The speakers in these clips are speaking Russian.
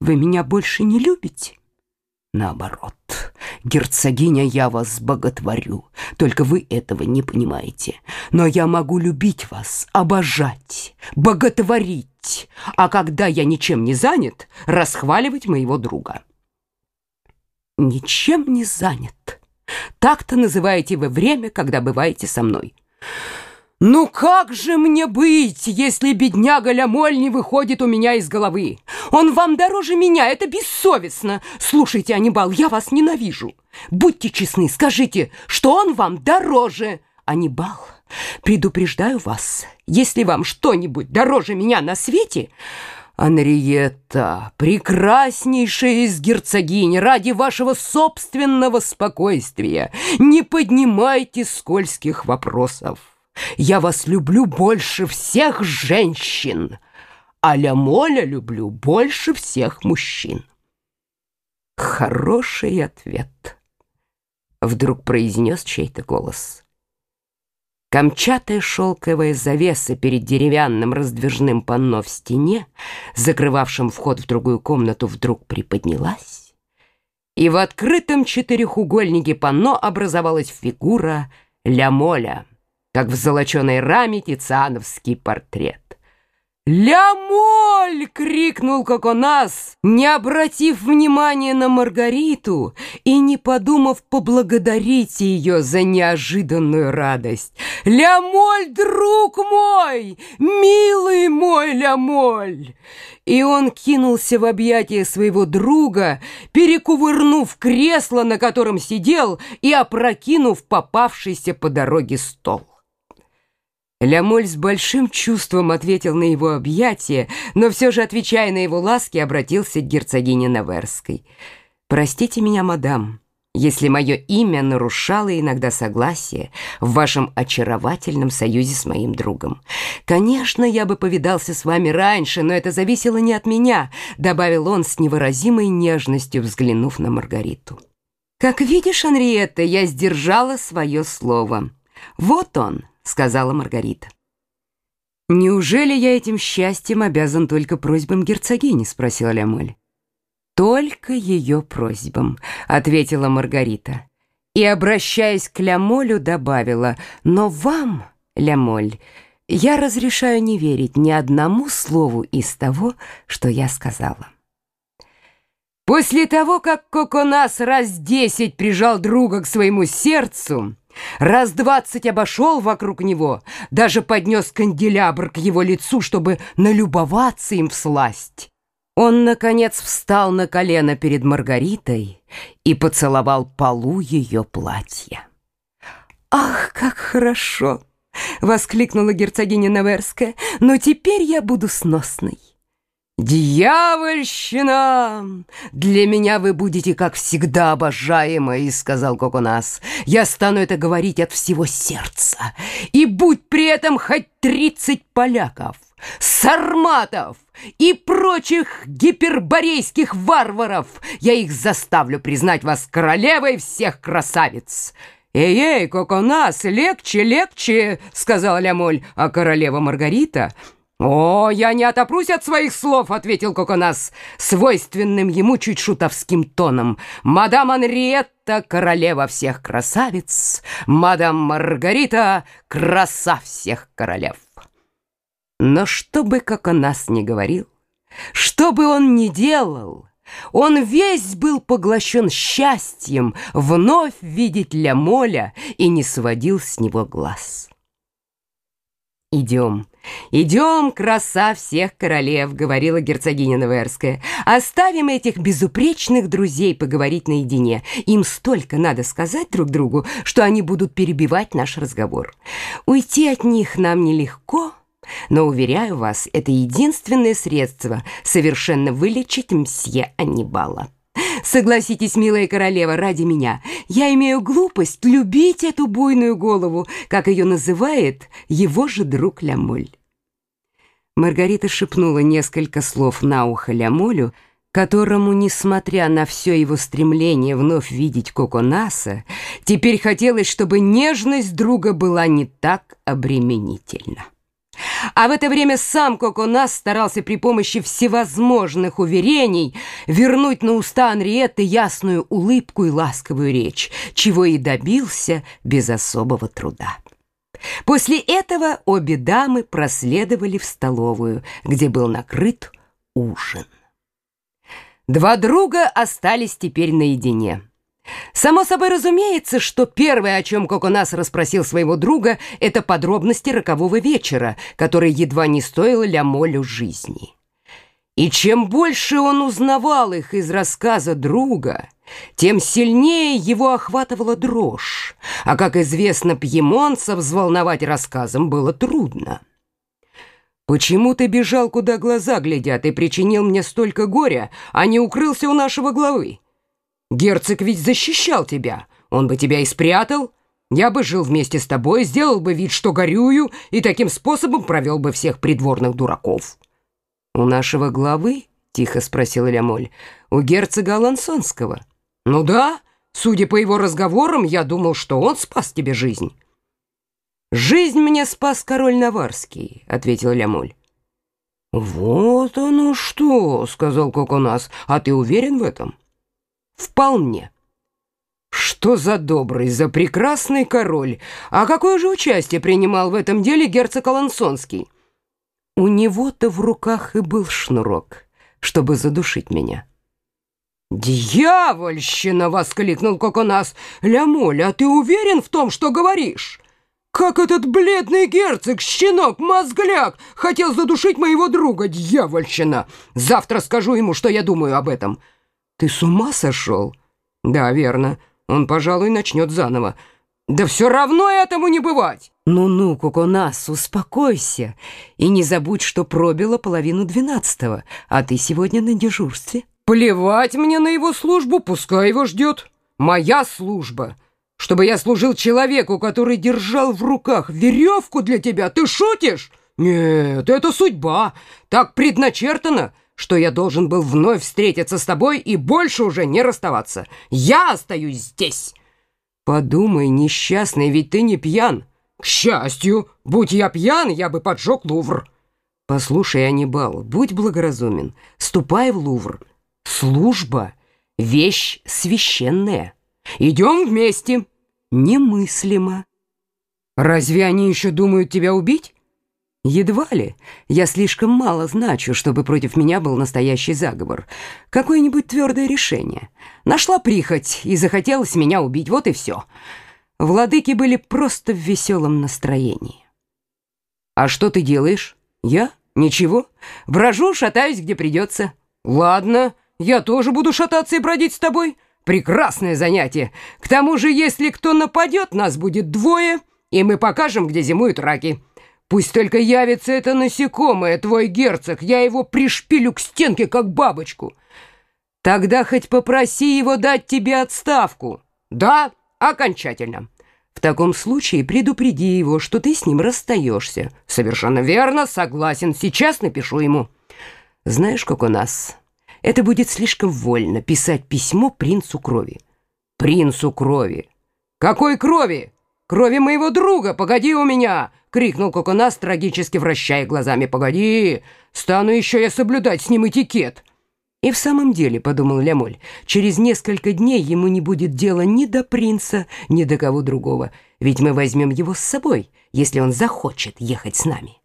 Вы меня больше не любите? Наоборот, герцогиня, я вас боготворю, только вы этого не понимаете. Но я могу любить вас, обожать, боготворить, а когда я ничем не занят, расхваливать моего друга. Ничем не занят. Так-то называете вы время, когда бываете со мной. Ну как же мне быть, если бедняга Лямоль не выходит у меня из головы? Он вам дороже меня, это бессовестно. Слушайте, Анибал, я вас ненавижу. Будьте честны, скажите, что он вам дороже. Анибал, предупреждаю вас, если вам что-нибудь дороже меня на свете... Анриетта, прекраснейшая из герцогинь, ради вашего собственного спокойствия, не поднимайте скользких вопросов. Я вас люблю больше всех женщин, а Ля-Моля люблю больше всех мужчин. Хороший ответ, вдруг произнес чей-то голос. Камчатая шелковая завеса перед деревянным раздвижным панно в стене, закрывавшим вход в другую комнату, вдруг приподнялась, и в открытом четырехугольнике панно образовалась фигура Ля-Моля как в золоченой раме тициановский портрет. «Ля-моль!» — крикнул Коконас, не обратив внимания на Маргариту и не подумав поблагодарить ее за неожиданную радость. «Ля-моль, друг мой! Милый мой Ля-моль!» И он кинулся в объятия своего друга, перекувырнув кресло, на котором сидел, и опрокинув попавшийся по дороге стол. Лямоль с большим чувством ответил на его объятие, но все же, отвечая на его ласки, обратился к герцогине Наверской. «Простите меня, мадам, если мое имя нарушало иногда согласие в вашем очаровательном союзе с моим другом. Конечно, я бы повидался с вами раньше, но это зависело не от меня», добавил он с невыразимой нежностью, взглянув на Маргариту. «Как видишь, Анриетта, я сдержала свое слово. Вот он» сказала Маргарита. «Неужели я этим счастьем обязан только просьбам герцогини?» — спросила Лямоль. «Только ее просьбам», — ответила Маргарита. И, обращаясь к Лямолю, добавила, «Но вам, Лямоль, я разрешаю не верить ни одному слову из того, что я сказала». После того, как Коконас раз десять прижал друга к своему сердцу, Раз двадцать обошел вокруг него, даже поднес канделябр к его лицу, чтобы налюбоваться им в сласть. Он, наконец, встал на колено перед Маргаритой и поцеловал полу ее платья. «Ах, как хорошо!» — воскликнула герцогиня Наверская. «Но теперь я буду сносной». «Дьявольщина! Для меня вы будете, как всегда, обожаемой», — сказал Коконас. «Я стану это говорить от всего сердца. И будь при этом хоть тридцать поляков, сарматов и прочих гиперборейских варваров, я их заставлю признать вас королевой всех красавиц». «Эй-эй, Коконас, легче, легче», — сказала Лямоль, а королева Маргарита... «О, я не отопрусь от своих слов», — ответил Коконас, свойственным ему чуть шутовским тоном. «Мадам Анриетта — королева всех красавиц, мадам Маргарита — краса всех королев». Но что бы Коконас ни говорил, что бы он ни делал, он весь был поглощен счастьем вновь видеть Ля-Моля и не сводил с него глаз. «Идем, идем, краса всех королев», — говорила герцогиня Наверская. «Оставим этих безупречных друзей поговорить наедине. Им столько надо сказать друг другу, что они будут перебивать наш разговор. Уйти от них нам нелегко». Но, уверяю вас, это единственное средство совершенно вылечить мсье Аннибала. Согласитесь, милая королева, ради меня. Я имею глупость любить эту буйную голову, как ее называет его же друг Лямоль. Маргарита шепнула несколько слов на ухо Лямолю, которому, несмотря на все его стремление вновь видеть Коконаса, теперь хотелось, чтобы нежность друга была не так обременительна. А в это время сам Коконас старался при помощи всевозможных уверений вернуть на уста Анриетты ясную улыбку и ласковую речь, чего и добился без особого труда. После этого обе дамы проследовали в столовую, где был накрыт ужин. Два друга остались теперь наедине. Само собой разумеется, что первое, о чем Коконас расспросил своего друга, это подробности рокового вечера, который едва не стоило Лямолю жизни. И чем больше он узнавал их из рассказа друга, тем сильнее его охватывала дрожь, а, как известно, пьемонца взволновать рассказом было трудно. «Почему ты бежал, куда глаза глядят, и причинил мне столько горя, а не укрылся у нашего главы? Герцог ведь защищал тебя, он бы тебя и спрятал. Я бы жил вместе с тобой, сделал бы вид, что горюю, и таким способом провел бы всех придворных дураков». «У нашего главы?» — тихо спросил Лямоль. «У герцога Алансонского». «Ну да, судя по его разговорам, я думал, что он спас тебе жизнь». «Жизнь мне спас король Наварский», — ответил Лямоль. «Вот оно что», — сказал Коконас. «А ты уверен в этом?» «Вполне». «Что за добрый, за прекрасный король! А какое же участие принимал в этом деле герцог Алансонский?» «У него-то в руках и был шнурок, чтобы задушить меня». «Дьявольщина!» — воскликнул Коконас. «Лямоль, а ты уверен в том, что говоришь?» Как этот бледный герцог, щенок, мозгляк, хотел задушить моего друга, дьявольщина! Завтра скажу ему, что я думаю об этом. Ты с ума сошел? Да, верно. Он, пожалуй, начнет заново. Да все равно этому не бывать. Ну-ну, Куконас, успокойся. И не забудь, что пробило половину двенадцатого, а ты сегодня на дежурстве. Плевать мне на его службу, пускай его ждет. Моя служба — чтобы я служил человеку, который держал в руках веревку для тебя. Ты шутишь? Нет, это судьба. Так предначертано, что я должен был вновь встретиться с тобой и больше уже не расставаться. Я остаюсь здесь. Подумай, несчастный, ведь ты не пьян. К счастью, будь я пьян, я бы поджег Лувр. Послушай, Анибал, будь благоразумен. Ступай в Лувр. Служба — вещь священная. Идем вместе немыслимо. Разве они еще думают тебя убить? Едва ли. Я слишком мало значу, чтобы против меня был настоящий заговор. Какое-нибудь твердое решение. Нашла прихоть и захотелось меня убить, вот и все. Владыки были просто в веселом настроении. А что ты делаешь? Я? Ничего. Брожу, шатаюсь, где придется. Ладно, я тоже буду шататься и бродить с тобой. Прекрасное занятие. К тому же, если кто нападет, нас будет двое, и мы покажем, где зимуют раки. Пусть только явится это насекомое, твой герцог, я его пришпилю к стенке, как бабочку. Тогда хоть попроси его дать тебе отставку. Да, окончательно. В таком случае предупреди его, что ты с ним расстаешься. Совершенно верно, согласен. Сейчас напишу ему. Знаешь, как у нас... Это будет слишком вольно писать письмо принцу крови. Принцу крови. Какой крови? Крови моего друга, погоди у меня! Крикнул Коконас, трагически вращая глазами. Погоди, стану еще я соблюдать с ним этикет. И в самом деле, подумал Лямоль, через несколько дней ему не будет дела ни до принца, ни до кого другого, ведь мы возьмем его с собой, если он захочет ехать с нами.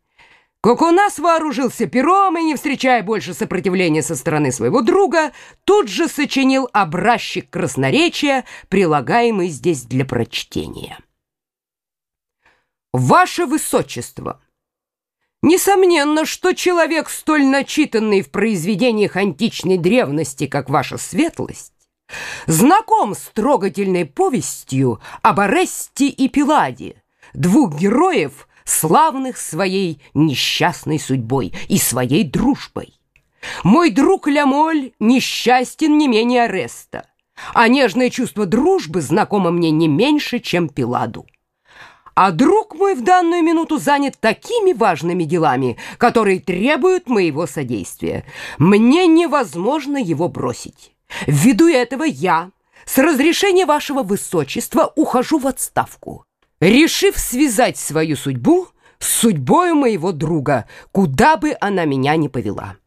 Коконас вооружился пером и, не встречая больше сопротивления со стороны своего друга, тут же сочинил образчик красноречия, прилагаемый здесь для прочтения. «Ваше Высочество!» Несомненно, что человек, столь начитанный в произведениях античной древности, как ваша светлость, знаком с трогательной повестью об Аресте и Пиладе, двух героев, славных своей несчастной судьбой и своей дружбой. Мой друг Лямоль несчастен не менее Ареста, а нежное чувство дружбы знакомо мне не меньше, чем Пиладу. А друг мой в данную минуту занят такими важными делами, которые требуют моего содействия. Мне невозможно его бросить. Ввиду этого я, с разрешения вашего высочества, ухожу в отставку решив связать свою судьбу с судьбой моего друга, куда бы она меня ни повела.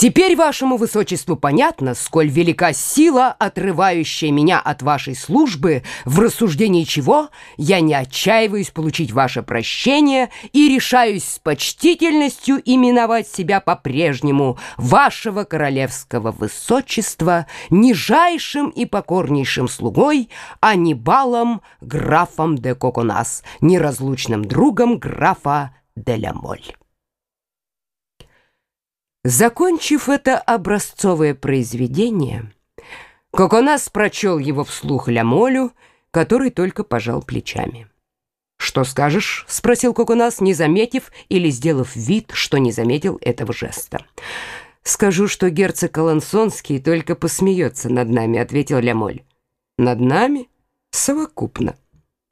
Теперь вашему высочеству понятно, сколь велика сила, отрывающая меня от вашей службы, в рассуждении чего я не отчаиваюсь получить ваше прощение и решаюсь с почтительностью именовать себя по-прежнему вашего королевского высочества нижайшим и покорнейшим слугой Анибалом графом де Коконас, неразлучным другом графа де Лямоль. Закончив это образцовое произведение, Коконас прочел его вслух Лямолю, который только пожал плечами. «Что скажешь?» — спросил Коконас, не заметив или сделав вид, что не заметил этого жеста. «Скажу, что герцог Алансонский только посмеется над нами», — ответил Лямоль. «Над нами? Совокупно.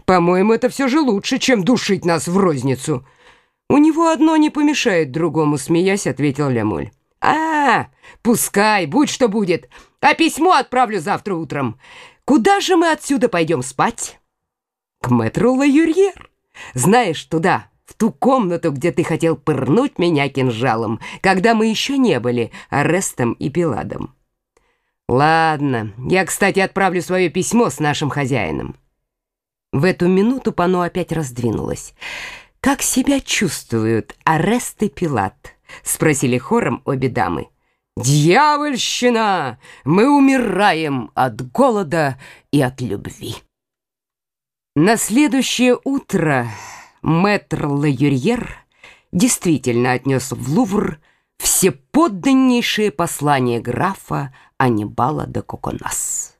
По-моему, это все же лучше, чем душить нас в розницу». «У него одно не помешает другому», — смеясь, ответил Лямоль. «А, пускай, будь что будет, а письмо отправлю завтра утром. Куда же мы отсюда пойдем спать?» «К мэтру Ла-Юрьер. Знаешь, туда, в ту комнату, где ты хотел пырнуть меня кинжалом, когда мы еще не были Арестом и Пиладом». «Ладно, я, кстати, отправлю свое письмо с нашим хозяином». В эту минуту пано опять раздвинулось. «Как себя чувствуют Арест и Пилат?» — спросили хором обе дамы. «Дьявольщина! Мы умираем от голода и от любви!» На следующее утро мэтр Ла-Юрьер действительно отнес в Лувр все подданнейшие послания графа Анибала де Коконас.